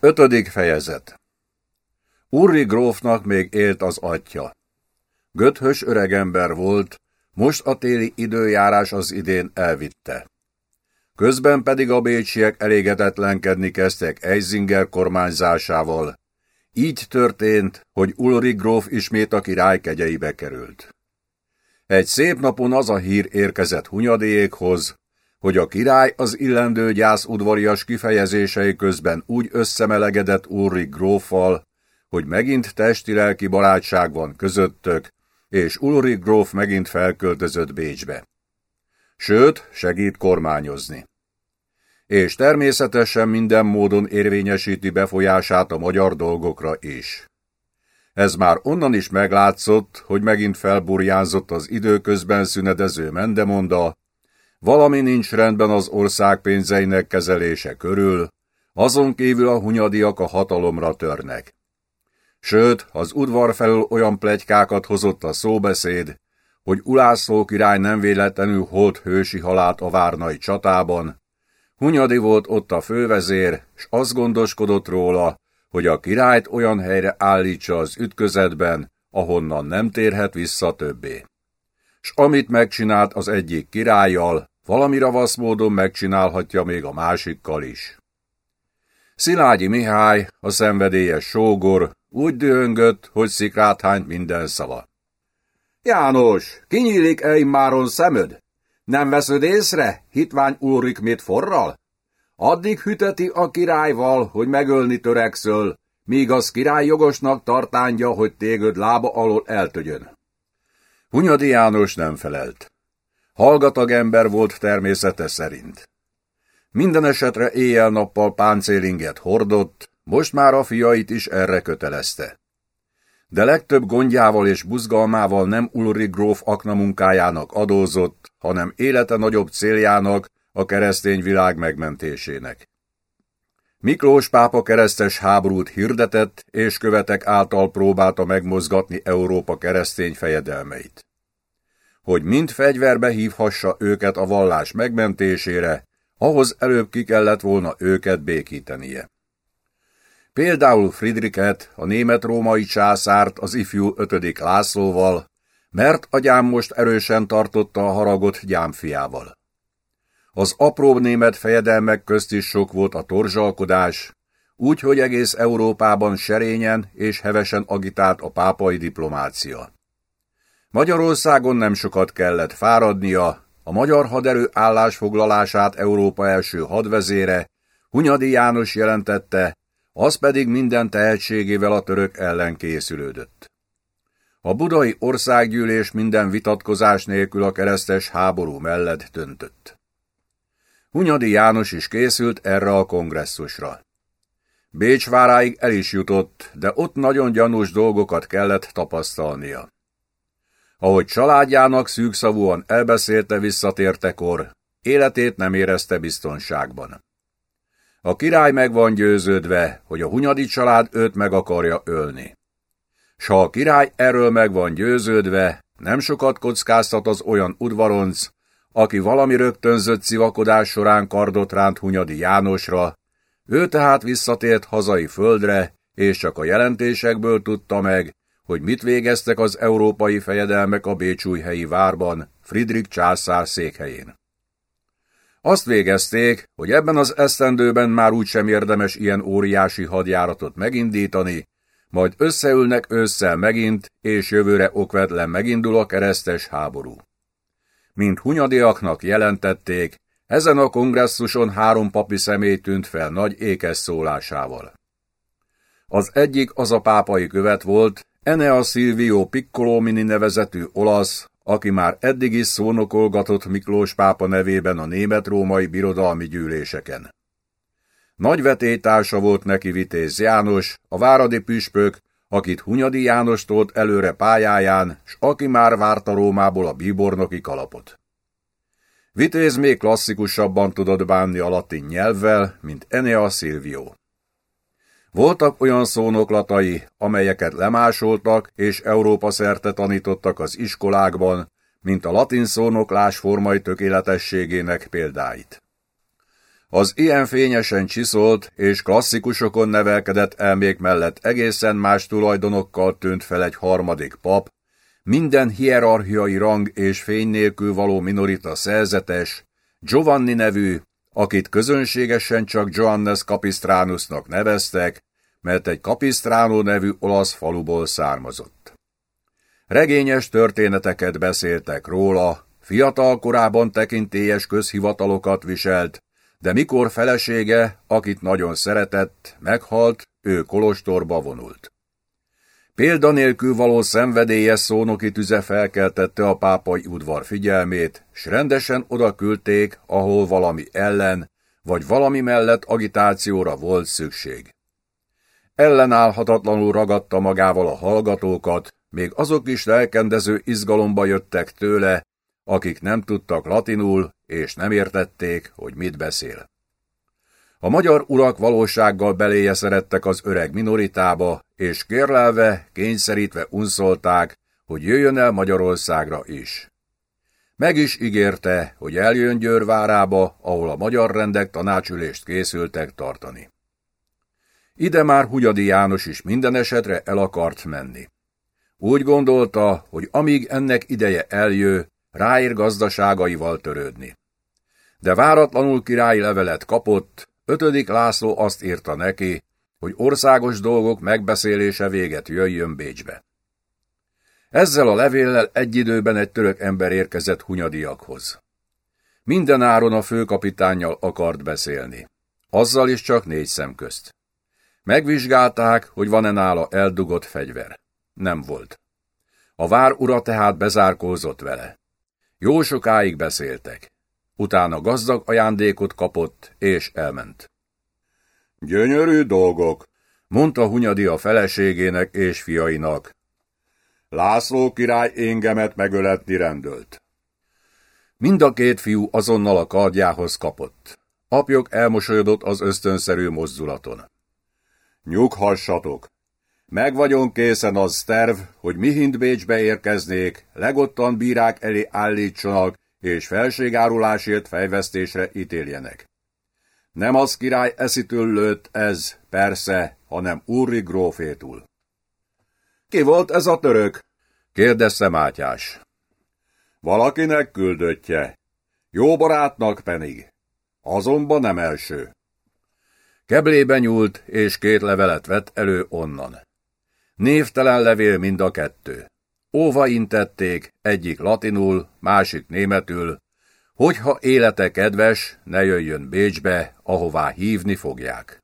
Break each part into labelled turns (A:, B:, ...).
A: Ötödik fejezet Urri grófnak még élt az atya. Göthös öregember volt, most a téli időjárás az idén elvitte. Közben pedig a bécsiek elégedetlenkedni kezdtek Eisinger kormányzásával. Így történt, hogy Ulrich gróf ismét a király kegyeibe került. Egy szép napon az a hír érkezett Hunyadékhoz, hogy a király az illendő gyász udvarias kifejezései közben úgy összemelegedett Ulrich gróffal, hogy megint testi-lelki barátság van közöttök, és Ulrich gróf megint felköltözött Bécsbe. Sőt, segít kormányozni. És természetesen minden módon érvényesíti befolyását a magyar dolgokra is. Ez már onnan is meglátszott, hogy megint felburjánzott az időközben szünedező mendemonda, valami nincs rendben az ország pénzeinek kezelése körül, azon kívül a hunyadiak a hatalomra törnek. Sőt, az udvar felől olyan plegykákat hozott a szóbeszéd, hogy Ulászló király nem véletlenül holt hősi halált a várnai csatában. Hunyadi volt ott a fővezér, s azt gondoskodott róla, hogy a királyt olyan helyre állítsa az ütközetben, ahonnan nem térhet vissza többé. S amit megcsinált az egyik királlyal, valami ravasz módon megcsinálhatja még a másikkal is. Szilágyi Mihály, a szenvedélyes sógor, úgy dühöngött, hogy szikrát hányt minden szava. János, kinyílik-e immáron szemöd? Nem veszed észre, hitvány Ulrik mit forral? Addig hüteti a királyval, hogy megölni törekszöl, míg az király jogosnak tartánja, hogy téged lába alól eltögyön. Hunyadi János nem felelt. Hallgatag ember volt természete szerint. Minden esetre éjjel-nappal páncélinget hordott, most már a fiait is erre kötelezte. De legtöbb gondjával és buzgalmával nem Ulrich gróf akna munkájának adózott, hanem élete nagyobb céljának, a keresztény világ megmentésének. Miklós pápa keresztes háborút hirdetett, és követek által próbálta megmozgatni Európa keresztény fejedelmeit. Hogy mind fegyverbe hívhassa őket a vallás megmentésére, ahhoz előbb ki kellett volna őket békítenie. Például Friedrichet, a német-római császárt az ifjú ötödik Lászlóval, mert agyám most erősen tartotta a haragot gyámfiával. Az apróbb német fejedelmek közt is sok volt a torzsalkodás, úgy, hogy egész Európában serényen és hevesen agitált a pápai diplomácia. Magyarországon nem sokat kellett fáradnia, a magyar haderő állásfoglalását Európa első hadvezére, Hunyadi János jelentette, az pedig minden tehetségével a török ellen készülődött. A budai országgyűlés minden vitatkozás nélkül a keresztes háború mellett döntött. Hunyadi János is készült erre a kongresszusra. Bécs váráig el is jutott, de ott nagyon gyanús dolgokat kellett tapasztalnia. Ahogy családjának szűkszavúan elbeszélte visszatértekor, életét nem érezte biztonságban. A király meg van győződve, hogy a Hunyadi család őt meg akarja ölni. S ha a király erről meg van győződve, nem sokat kockáztat az olyan udvaronc, aki valami rögtönzött szivakodás során kardot ránt Hunyadi Jánosra, ő tehát visszatért hazai földre, és csak a jelentésekből tudta meg, hogy mit végeztek az európai fejedelmek a Bécsújhelyi várban, Friedrich császár székhelyén. Azt végezték, hogy ebben az esztendőben már úgysem érdemes ilyen óriási hadjáratot megindítani, majd összeülnek ősszel megint, és jövőre okvetlen megindul a keresztes háború mint hunyadiaknak jelentették, ezen a kongresszuson három papi személy tűnt fel nagy ékes szólásával. Az egyik az a pápai követ volt, Enea Silvio Piccolomini nevezetű olasz, aki már eddig is szónokolgatott Miklós pápa nevében a német-római birodalmi gyűléseken. Nagy vetétársa volt neki Vitéz János, a váradi püspök, akit Hunyadi János tolt előre pályáján, s aki már várta Rómából a bíbornoki kalapot. Vitéz még klasszikusabban tudott bánni a latin nyelvvel, mint Enea Silvio. Voltak olyan szónoklatai, amelyeket lemásoltak és Európa szerte tanítottak az iskolákban, mint a latin szónoklás formai tökéletességének példáit. Az ilyen fényesen csiszolt és klasszikusokon nevelkedett elmék mellett egészen más tulajdonokkal tűnt fel egy harmadik pap, minden hierarchiai rang és fény nélkül való minorita szerzetes, Giovanni nevű, akit közönségesen csak Johannes Capistránusnak neveztek, mert egy Capistrano nevű olasz faluból származott. Regényes történeteket beszéltek róla, fiatal korában tekintélyes közhivatalokat viselt, de mikor felesége, akit nagyon szeretett, meghalt, ő kolostorba vonult. Példanélkül való szenvedélyes szónoki tüze felkeltette a pápai udvar figyelmét, s rendesen oda küldték, ahol valami ellen, vagy valami mellett agitációra volt szükség. Ellenállhatatlanul ragadta magával a hallgatókat, még azok is lelkendező izgalomba jöttek tőle, akik nem tudtak latinul, és nem értették, hogy mit beszél. A magyar urak valósággal beléje szerettek az öreg minoritába, és kérlelve, kényszerítve unszolták, hogy jöjjön el Magyarországra is. Meg is ígérte, hogy eljön Győrvárába, ahol a magyar rendek tanácsülést készültek tartani. Ide már Hugyadi János is minden esetre el akart menni. Úgy gondolta, hogy amíg ennek ideje eljő, ráír gazdaságaival törődni. De váratlanul királyi levelet kapott, ötödik László azt írta neki, hogy országos dolgok megbeszélése véget jöjjön Bécsbe. Ezzel a levéllel egy időben egy török ember érkezett Hunyadiakhoz. Minden áron a főkapitánnyal akart beszélni. Azzal is csak négy szem közt. Megvizsgálták, hogy van-e nála eldugott fegyver. Nem volt. A vár ura tehát bezárkózott vele. Jó sokáig beszéltek. Utána gazdag ajándékot kapott, és elment.
B: Gyönyörű dolgok,
A: mondta Hunyadi a feleségének és fiainak.
B: László király engemet megöletni rendölt.
A: Mind a két fiú azonnal a kardjához kapott. Apjuk elmosolyodott az ösztönszerű mozdulaton.
B: Nyughassatok! Meg vagyon készen az terv, hogy Mihint Bécsbe érkeznék, legottan bírák elé állítsanak, és felségárulásért fejvesztésre ítéljenek. Nem az király eszitől lőtt ez, persze, hanem Úri grófétul.
A: Ki volt ez a török? kérdezte Mátyás.
B: Valakinek küldöttje. Jó barátnak pedig. Azonban nem első.
A: Keblébe nyúlt, és két levelet vett elő onnan. Névtelen levél mind a kettő. Óva intették, egyik latinul, másik németül, hogyha élete kedves, ne jöjjön Bécsbe, ahová hívni fogják.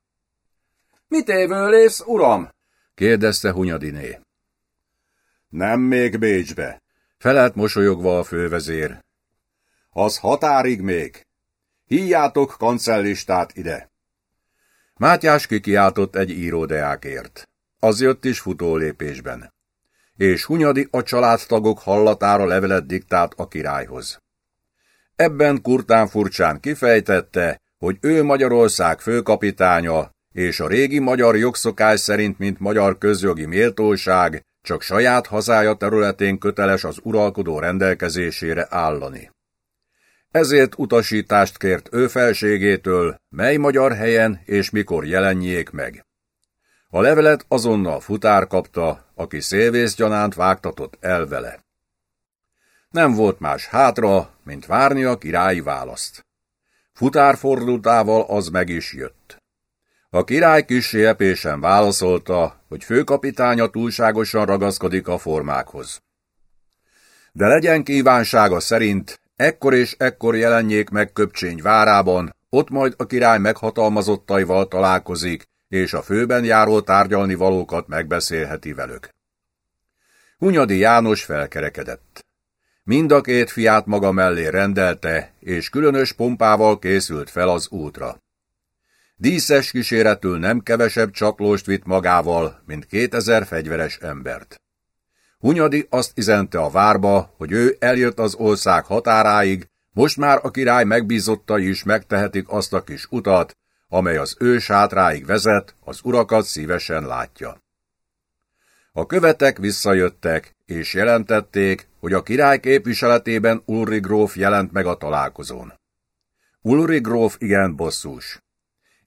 C: Mit évőlész, uram?
A: kérdezte Hunyadiné.
B: Nem még Bécsbe,
A: felelt mosolyogva a fővezér.
B: Az határig még. Híjátok kancellistát ide.
A: Mátyás kikiáltott egy íródeákért. Az jött is futólépésben. És Hunyadi a családtagok hallatára levelet diktált a királyhoz. Ebben kurtán furcsán kifejtette, hogy ő Magyarország főkapitánya, és a régi magyar jogszokás szerint, mint magyar közjogi méltóság, csak saját hazája területén köteles az uralkodó rendelkezésére állani. Ezért utasítást kért ő felségétől, mely magyar helyen és mikor jelenjék meg. A levelet azonnal futár kapta, aki szélvészgyanánt vágtatott el vele. Nem volt más hátra, mint várni a királyi választ. Futár fordultával az meg is jött. A király kissé epésen válaszolta, hogy főkapitánya túlságosan ragaszkodik a formákhoz. De legyen kívánsága szerint, ekkor és ekkor jelenjék meg Köpcsény várában, ott majd a király meghatalmazottaival találkozik, és a főben járó tárgyalni valókat megbeszélheti velük. Hunyadi János felkerekedett. Mind a két fiát maga mellé rendelte, és különös pompával készült fel az útra. Díszes kíséretül nem kevesebb csatlóst vitt magával, mint kétezer fegyveres embert. Hunyadi azt izente a várba, hogy ő eljött az ország határáig, most már a király megbízottai is megtehetik azt a kis utat, amely az ő sátráig vezet, az urakat szívesen látja. A követek visszajöttek, és jelentették, hogy a király képviseletében Ulri gróf jelent meg a találkozón. Ulri gróf igen bosszús.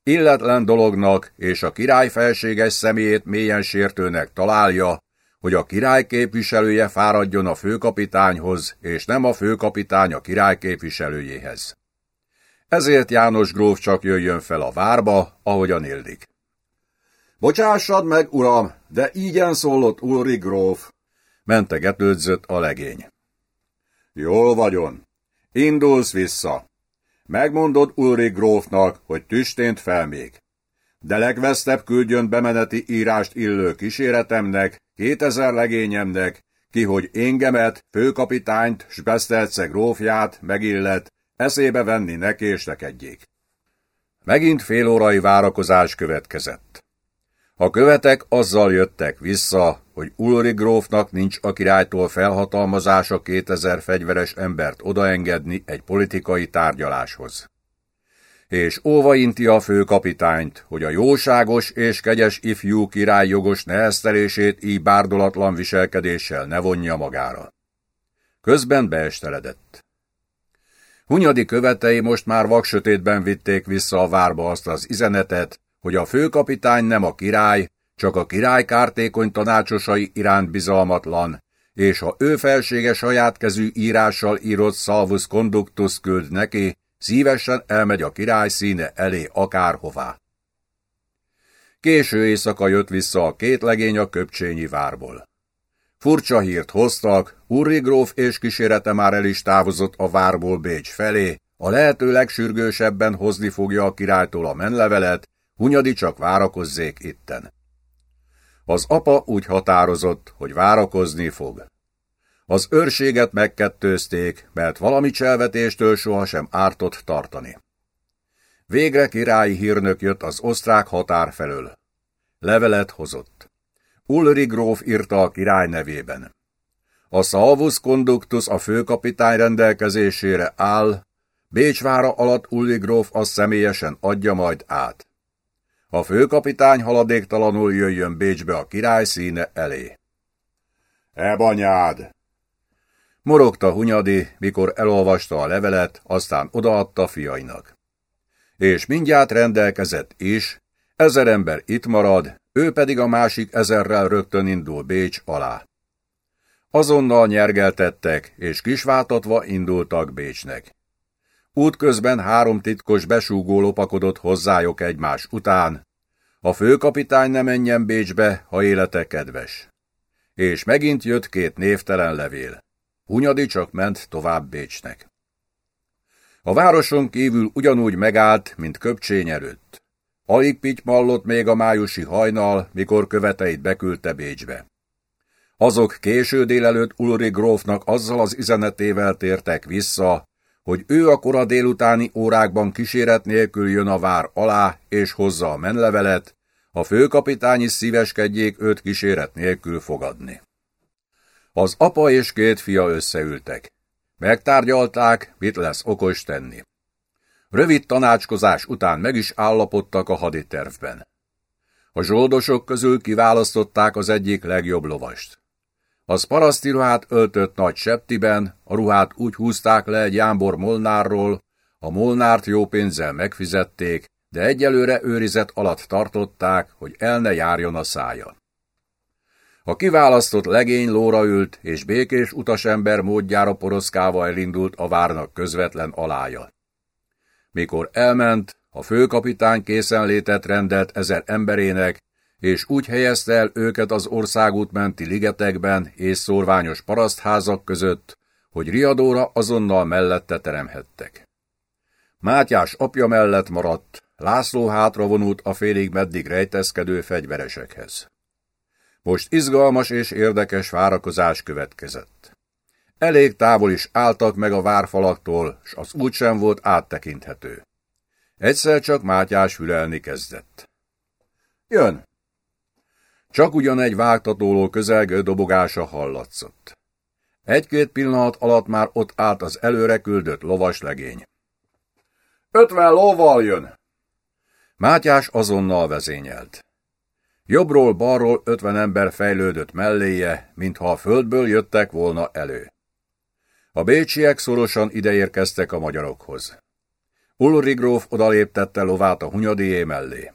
A: Illetlen dolognak és a király felséges személyét mélyen sértőnek találja, hogy a király képviselője fáradjon a főkapitányhoz, és nem a főkapitány a király képviselőjéhez. Ezért János gróf csak jöjjön fel a várba, ahogyan illik.
B: Bocsássad meg, uram, de ígyen szólott Ulri gróf,
A: mentegetődzött a legény.
B: Jól vagyon. Indulsz vissza. Megmondod Ulri grófnak, hogy tüstént fel még. De legvesztebb küldjön bemeneti írást illő kíséretemnek, kétezer legényemnek, ki, hogy éngemet, főkapitányt, s Besztelce grófját megillet, eszébe venni ne késlekedjék.
A: Megint fél órai várakozás következett. A követek azzal jöttek vissza, hogy Ulri grófnak nincs a királytól felhatalmazása 2000 fegyveres embert odaengedni egy politikai tárgyaláshoz. És óvainti a főkapitányt, hogy a jóságos és kegyes ifjú király jogos neheztelését így bárdolatlan viselkedéssel ne vonja magára. Közben beesteledett. Hunyadi követei most már vaksötétben vitték vissza a várba azt az izenetet, hogy a főkapitány nem a király, csak a király kártékony tanácsosai iránt bizalmatlan, és ha ő felsége saját kezű írással írott Salvus Conductus küld neki, szívesen elmegy a király színe elé akárhová. Késő éjszaka jött vissza a két legény a köpcsényi várból. Furcsa hírt hoztak, Urri gróf és kísérete már el is távozott a várból Bécs felé, a lehető legsürgősebben hozni fogja a királytól a menlevelet, Hunyadi csak várakozzék itten. Az apa úgy határozott, hogy várakozni fog. Az őrséget megkettőzték, mert valami cselvetéstől sohasem ártott tartani. Végre királyi hírnök jött az osztrák határ felől. Levelet hozott. Ulri gróf írta a király nevében. A Salvus Conductus a főkapitány rendelkezésére áll, Bécsvára alatt Ulri gróf azt személyesen adja majd át. A főkapitány haladéktalanul jöjjön Bécsbe a király színe elé.
B: Ebanyád!
A: Morogta Hunyadi, mikor elolvasta a levelet, aztán odaadta fiainak. És mindjárt rendelkezett is, ezer ember itt marad, ő pedig a másik ezerrel rögtön indul Bécs alá. Azonnal nyergeltettek, és kisváltatva indultak Bécsnek. Útközben három titkos besúgó lopakodott hozzájuk egymás után. A főkapitány ne menjen Bécsbe, ha élete kedves. És megint jött két névtelen levél. Hunyadi csak ment tovább Bécsnek. A városon kívül ugyanúgy megállt, mint köpcsény előtt. Alig pitymallott még a májusi hajnal, mikor követeit beküldte Bécsbe. Azok késő délelőtt Ulri grófnak azzal az üzenetével tértek vissza, hogy ő a kora délutáni órákban kíséret nélkül jön a vár alá, és hozza a menlevelet, a főkapitány is szíveskedjék őt kíséret nélkül fogadni. Az apa és két fia összeültek. Megtárgyalták, mit lesz okos tenni. Rövid tanácskozás után meg is állapodtak a haditervben. A zsoldosok közül kiválasztották az egyik legjobb lovast. Az paraszti ruhát öltött nagy septiben, a ruhát úgy húzták le egy jámbor molnárról, a molnárt jó pénzzel megfizették, de egyelőre őrizet alatt tartották, hogy el ne járjon a szája. A kiválasztott legény lóra ült, és békés utasember módjára poroszkával elindult a várnak közvetlen alája. Mikor elment, a főkapitány készenlétet rendelt ezer emberének, és úgy helyezte el őket az országút menti ligetekben és szorványos parasztházak között, hogy riadóra azonnal mellette teremhettek. Mátyás apja mellett maradt, László hátra vonult a félig meddig rejtezkedő fegyveresekhez. Most izgalmas és érdekes várakozás következett. Elég távol is álltak meg a várfalaktól, s az úgy sem volt áttekinthető. Egyszer csak Mátyás hülelni kezdett. Jön! Csak ugyan egy vágtatóló közelgő dobogása hallatszott. Egy-két pillanat alatt már ott állt az előre küldött lovas legény. Ötven lóval jön! Mátyás azonnal vezényelt. Jobbról-balról ötven ember fejlődött melléje, mintha a földből jöttek volna elő. A bécsiek szorosan ideérkeztek a magyarokhoz. Ulri gróf odaléptette lovát a hunyadié mellé.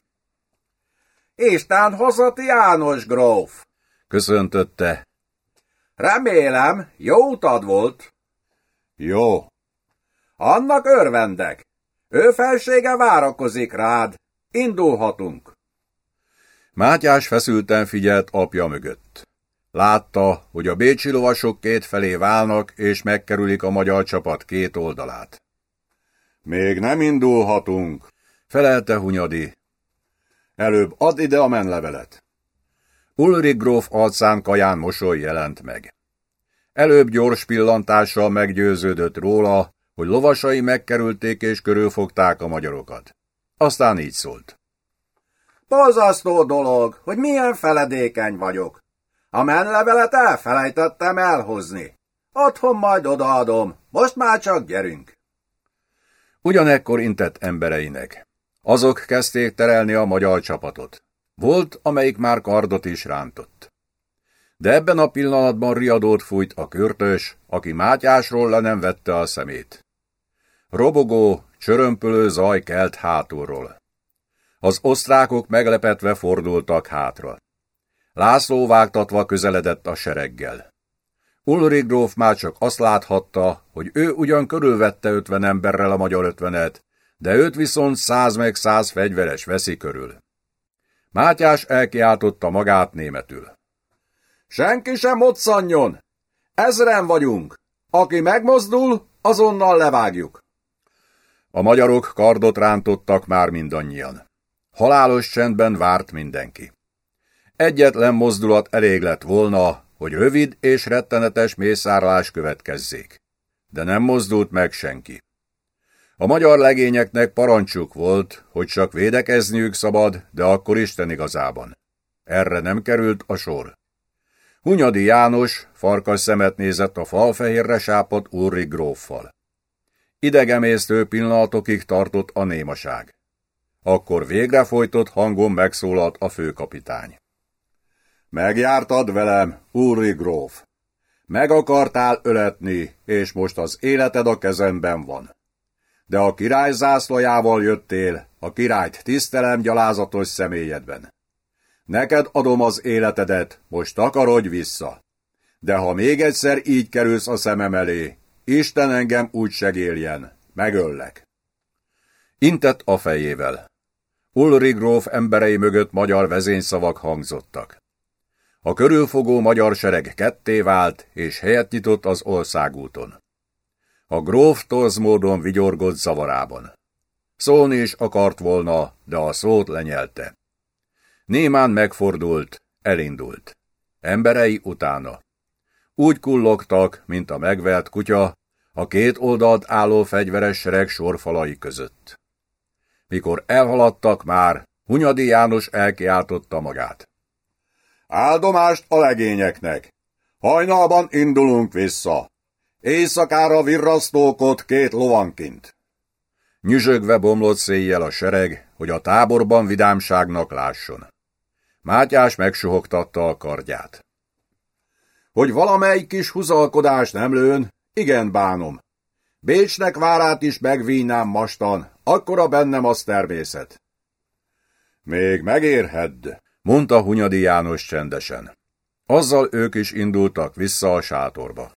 C: Isten hozati János gróf!
A: Köszöntötte.
C: Remélem, jó utad volt.
B: Jó.
C: Annak örvendek. Ő felsége várakozik rád. Indulhatunk.
A: Mátyás feszülten figyelt apja mögött. Látta, hogy a bécsi lovasok két felé válnak, és megkerülik a magyar csapat két oldalát.
B: Még nem indulhatunk,
A: felelte Hunyadi.
B: Előbb add ide a menlevelet.
A: Ulrik gróf arcán kaján mosoly jelent meg. Előbb gyors pillantással meggyőződött róla, hogy lovasai megkerülték és körülfogták a magyarokat. Aztán így szólt.
C: Bozasztó dolog, hogy milyen feledékeny vagyok. A menlevelet elfelejtettem elhozni. Otthon majd odaadom, most már csak gyerünk.
A: Ugyanekkor intett embereinek. Azok kezdték terelni a magyar csapatot. Volt, amelyik már kardot is rántott. De ebben a pillanatban riadót fújt a körtös, aki Mátyásról le nem vette a szemét. Robogó, csörömpölő zaj kelt hátulról. Az osztrákok meglepetve fordultak hátra. László vágtatva közeledett a sereggel. Ulrich gróf már csak azt láthatta, hogy ő ugyan körülvette ötven emberrel a magyar ötvenet, de őt viszont száz meg száz fegyveres veszi körül. Mátyás elkiáltotta magát németül.
C: Senki sem moccanjon! Ezren vagyunk! Aki megmozdul, azonnal levágjuk.
A: A magyarok kardot rántottak már mindannyian. Halálos csendben várt mindenki. Egyetlen mozdulat elég lett volna, hogy rövid és rettenetes mészárlás következzék. De nem mozdult meg senki. A magyar legényeknek parancsuk volt, hogy csak védekezniük szabad, de akkor Isten igazában. Erre nem került a sor. Hunyadi János farkas szemet nézett a falfehérre sápat Ulri gróffal. Idegemésztő pillanatokig tartott a némaság. Akkor végre folytott hangon megszólalt a főkapitány.
B: Megjártad velem, úri gróf. Meg akartál öletni, és most az életed a kezemben van. De a király zászlajával jöttél, a királyt tisztelem gyalázatos személyedben. Neked adom az életedet, most takarodj vissza. De ha még egyszer így kerülsz a szemem elé, Isten engem úgy segéljen, megöllek.
A: Intett a fejével. Ulri emberei mögött magyar vezényszavak hangzottak. A körülfogó magyar sereg ketté vált, és helyet nyitott az országúton. A gróf torz módon vigyorgott zavarában. Szólni is akart volna, de a szót lenyelte. Némán megfordult, elindult. Emberei utána. Úgy kullogtak, mint a megvelt kutya, a két oldalt álló fegyveres sereg sorfalai között. Mikor elhaladtak már, Hunyadi János elkiáltotta magát.
B: Áldomást a legényeknek! Hajnalban indulunk vissza! Éjszakára virrasztókot két lovankint!
A: Nyüzsögve bomlott széjjel a sereg, hogy a táborban vidámságnak lásson. Mátyás megsuhogtatta a kardját. Hogy valamelyik kis huzalkodás nem lőn, igen bánom. Bécsnek várát is megvínám mastan, akkora bennem az természet.
B: Még megérhedd,
A: mondta Hunyadi János csendesen. Azzal ők is indultak vissza a sátorba.